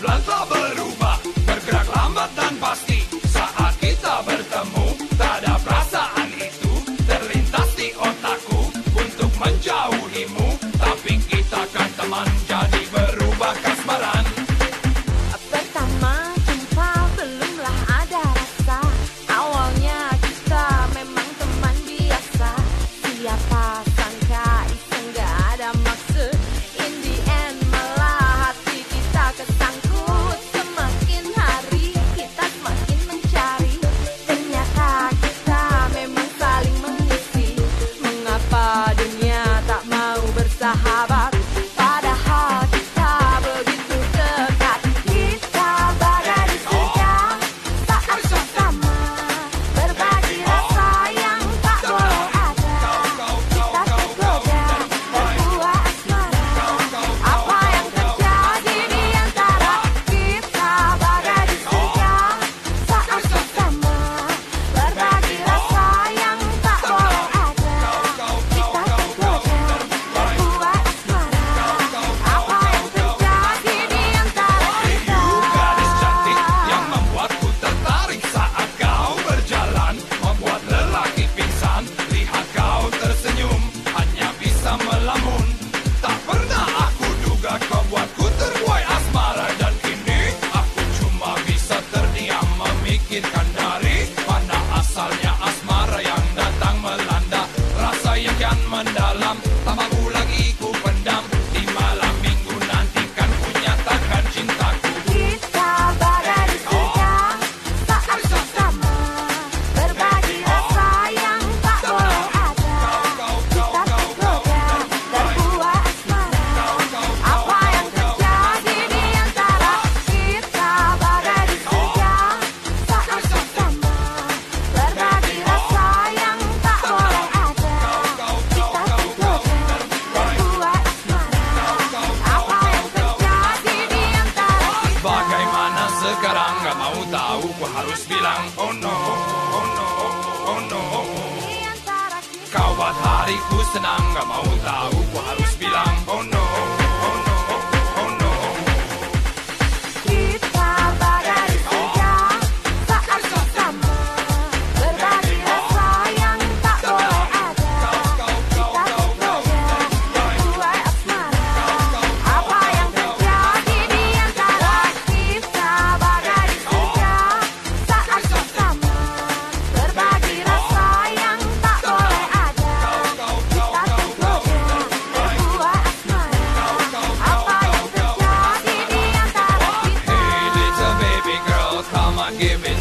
belanja berubah Bergerak lambat dan pasti. Saat kita bertemu Tak ada perasaan itu Terlintas di otakku. Untuk menjauhimu Tapi kita kan teman. Ku harus bilang oh no, oh no, oh no. Kau buat hariku senang Gak mau tahu ku harus Give giving.